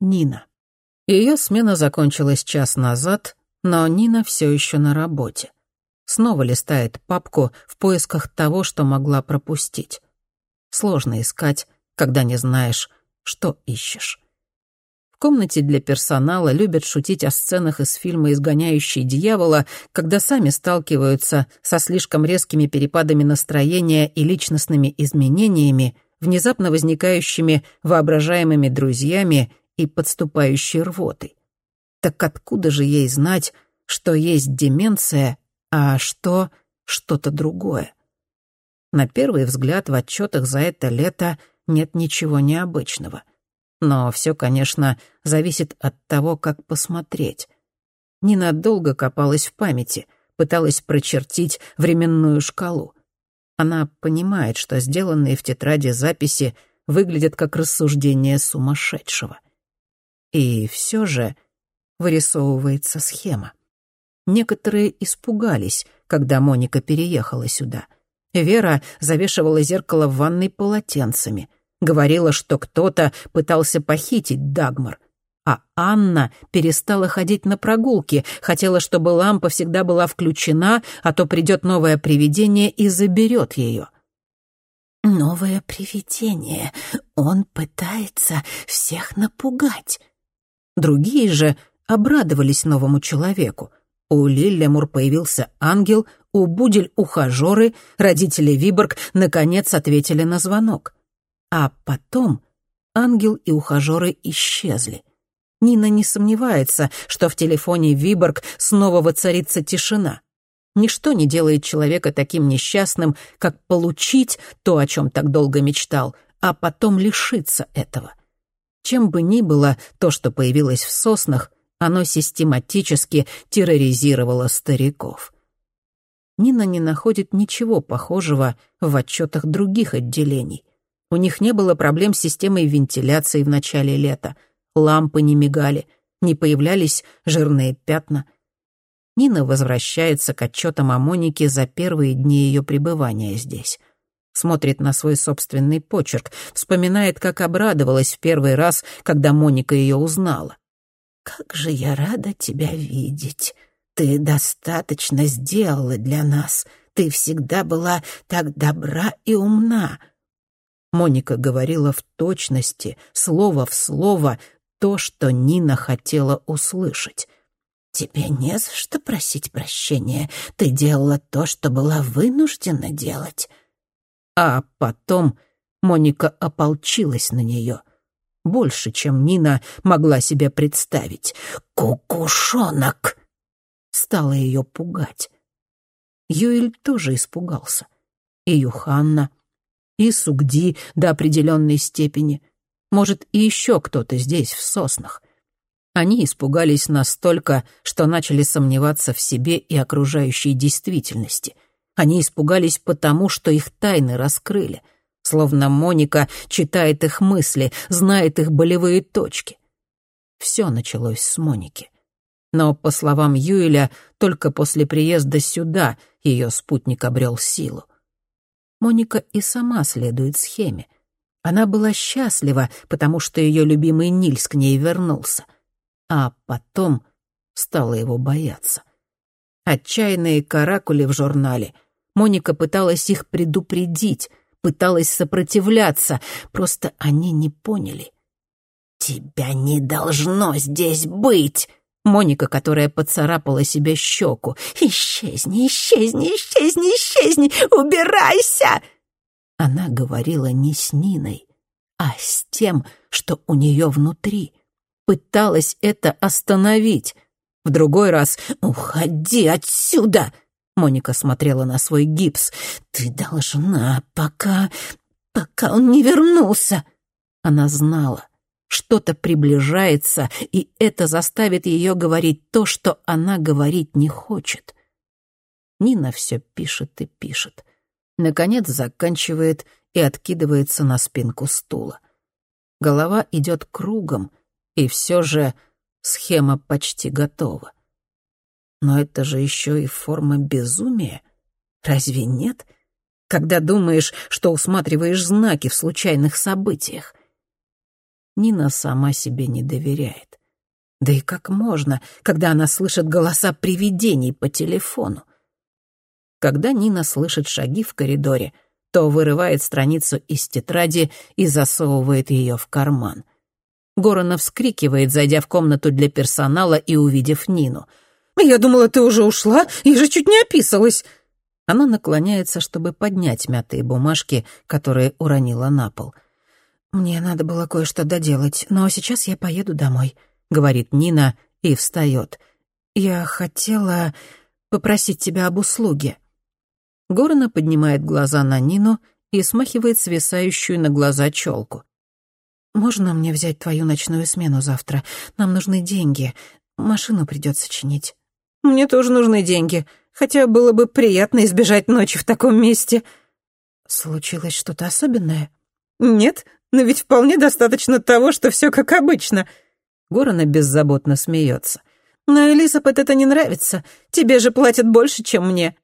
Нина. Ее смена закончилась час назад, но Нина все еще на работе. Снова листает папку в поисках того, что могла пропустить. Сложно искать, когда не знаешь, что ищешь. В комнате для персонала любят шутить о сценах из фильма «Изгоняющий дьявола», когда сами сталкиваются со слишком резкими перепадами настроения и личностными изменениями, внезапно возникающими воображаемыми друзьями и подступающей рвотой. Так откуда же ей знать, что есть деменция, а что что-то другое? На первый взгляд в отчетах за это лето нет ничего необычного — но все, конечно, зависит от того, как посмотреть. Нина долго копалась в памяти, пыталась прочертить временную шкалу. Она понимает, что сделанные в тетради записи выглядят как рассуждение сумасшедшего. И все же вырисовывается схема. Некоторые испугались, когда Моника переехала сюда. Вера завешивала зеркало в ванной полотенцами. Говорила, что кто-то пытался похитить Дагмар. А Анна перестала ходить на прогулки, хотела, чтобы лампа всегда была включена, а то придет новое привидение и заберет ее. «Новое привидение. Он пытается всех напугать». Другие же обрадовались новому человеку. У Лиллемур появился ангел, у Будель — ухажеры, родители Виборг наконец ответили на звонок. А потом ангел и ухажеры исчезли. Нина не сомневается, что в телефоне Виборг снова воцарится тишина. Ничто не делает человека таким несчастным, как получить то, о чем так долго мечтал, а потом лишиться этого. Чем бы ни было то, что появилось в соснах, оно систематически терроризировало стариков. Нина не находит ничего похожего в отчетах других отделений — у них не было проблем с системой вентиляции в начале лета. Лампы не мигали, не появлялись жирные пятна. Нина возвращается к отчетам о Монике за первые дни ее пребывания здесь. Смотрит на свой собственный почерк, вспоминает, как обрадовалась в первый раз, когда Моника ее узнала. «Как же я рада тебя видеть! Ты достаточно сделала для нас. Ты всегда была так добра и умна. Моника говорила в точности, слово в слово, то, что Нина хотела услышать. «Тебе не за что просить прощения. Ты делала то, что была вынуждена делать». А потом Моника ополчилась на нее. Больше, чем Нина могла себе представить. «Кукушонок!» Стала ее пугать. Юэль тоже испугался. И Юханна, и Сугди до определенной степени. Может, и еще кто-то здесь, в соснах. Они испугались настолько, что начали сомневаться в себе и окружающей действительности. Они испугались потому, что их тайны раскрыли. Словно Моника читает их мысли, знает их болевые точки. Все началось с Моники. Но, по словам Юэля, только после приезда сюда ее спутник обрел силу. Моника и сама следует схеме. Она была счастлива, потому что ее любимый Нильс к ней вернулся. А потом стала его бояться. Отчаянные каракули в журнале. Моника пыталась их предупредить, пыталась сопротивляться, просто они не поняли. «Тебя не должно здесь быть!» Моника, которая поцарапала себе щеку. «Исчезни, исчезни, исчезни, исчезни! Убирайся!» Она говорила не с Ниной, а с тем, что у нее внутри. Пыталась это остановить. В другой раз «Уходи отсюда!» Моника смотрела на свой гипс. «Ты должна, пока... пока он не вернулся!» Она знала. Что-то приближается, и это заставит ее говорить то, что она говорить не хочет. Нина все пишет и пишет. Наконец заканчивает и откидывается на спинку стула. Голова идет кругом, и все же схема почти готова. Но это же еще и форма безумия. Разве нет? Когда думаешь, что усматриваешь знаки в случайных событиях — Нина сама себе не доверяет. Да и как можно, когда она слышит голоса привидений по телефону? Когда Нина слышит шаги в коридоре, то вырывает страницу из тетради и засовывает ее в карман. Горана вскрикивает, зайдя в комнату для персонала и увидев Нину. «Я думала, ты уже ушла, я же чуть не описалась!» Она наклоняется, чтобы поднять мятые бумажки, которые уронила на пол. «Мне надо было кое-что доделать, но сейчас я поеду домой», — говорит Нина и встает. «Я хотела попросить тебя об услуге». Горана поднимает глаза на Нину и смахивает свисающую на глаза челку. «Можно мне взять твою ночную смену завтра? Нам нужны деньги. Машину придется чинить». «Мне тоже нужны деньги, хотя было бы приятно избежать ночи в таком месте». «Случилось что-то особенное?» «Нет, но ведь вполне достаточно того, что все как обычно». Горана беззаботно смеется. «Но Элизабет это не нравится. Тебе же платят больше, чем мне».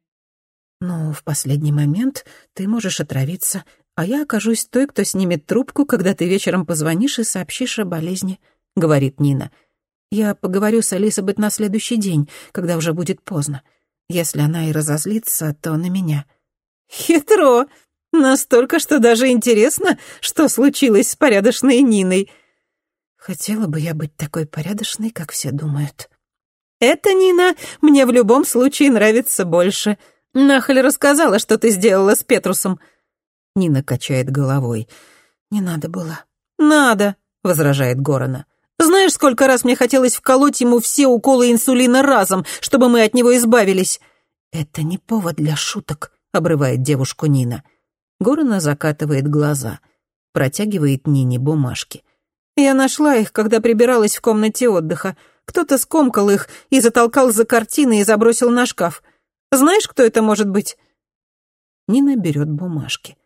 «Ну, в последний момент ты можешь отравиться, а я окажусь той, кто снимет трубку, когда ты вечером позвонишь и сообщишь о болезни», — говорит Нина. «Я поговорю с Элизабет на следующий день, когда уже будет поздно. Если она и разозлится, то на меня». «Хитро! Настолько, что даже интересно, что случилось с порядочной Ниной». «Хотела бы я быть такой порядочной, как все думают». «Это, Нина, мне в любом случае нравится больше», Нахаль рассказала, что ты сделала с Петрусом». Нина качает головой. «Не надо было». «Надо», — возражает Горана. «Знаешь, сколько раз мне хотелось вколоть ему все уколы инсулина разом, чтобы мы от него избавились?» «Это не повод для шуток», — обрывает девушку Нина. Горана закатывает глаза, протягивает Нине бумажки. «Я нашла их, когда прибиралась в комнате отдыха. Кто-то скомкал их и затолкал за картины и забросил на шкаф. Знаешь, кто это может быть?» Нина берет бумажки.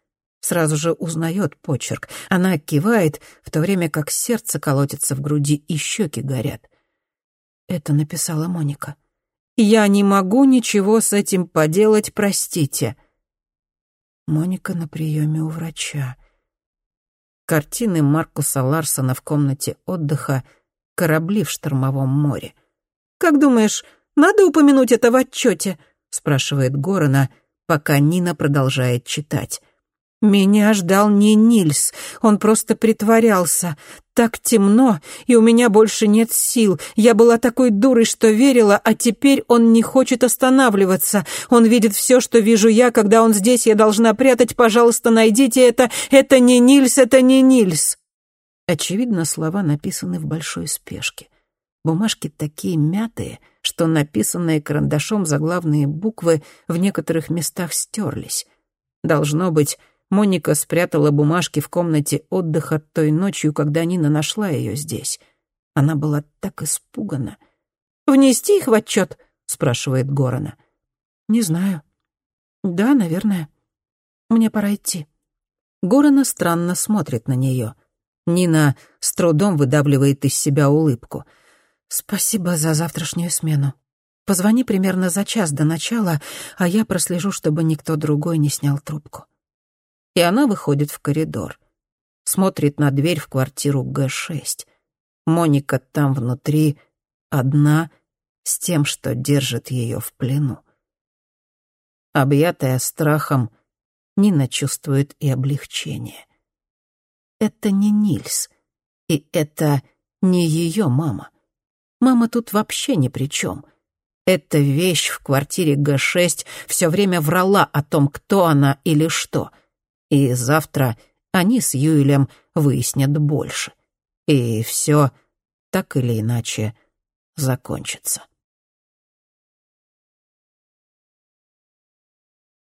Сразу же узнает почерк. Она кивает, в то время как сердце колотится в груди и щеки горят. Это написала Моника. «Я не могу ничего с этим поделать, простите». Моника на приеме у врача. Картины Маркуса Ларсона в комнате отдыха, корабли в штормовом море. «Как думаешь, надо упомянуть это в отчете?» спрашивает Горана, пока Нина продолжает читать. «Меня ждал не Нильс, он просто притворялся. Так темно, и у меня больше нет сил. Я была такой дурой, что верила, а теперь он не хочет останавливаться. Он видит все, что вижу я, когда он здесь, я должна прятать. Пожалуйста, найдите это. Это не Нильс, это не Нильс». Очевидно, слова написаны в большой спешке. Бумажки такие мятые — что написанные карандашом заглавные буквы в некоторых местах стерлись. Должно быть, Моника спрятала бумажки в комнате отдыха той ночью, когда Нина нашла ее здесь. Она была так испугана. «Внести их в отчет?» — спрашивает Горана. «Не знаю. Да, наверное. Мне пора идти». Горана странно смотрит на нее. Нина с трудом выдавливает из себя улыбку — «Спасибо за завтрашнюю смену. Позвони примерно за час до начала, а я прослежу, чтобы никто другой не снял трубку». И она выходит в коридор. Смотрит на дверь в квартиру Г-6. Моника там внутри, одна, с тем, что держит ее в плену. Объятая страхом, Нина чувствует и облегчение. Это не Нильс, и это не ее мама. Мама тут вообще ни при чем. Эта вещь в квартире Г-6 все время врала о том, кто она или что. И завтра они с Юэлем выяснят больше. И все так или иначе закончится.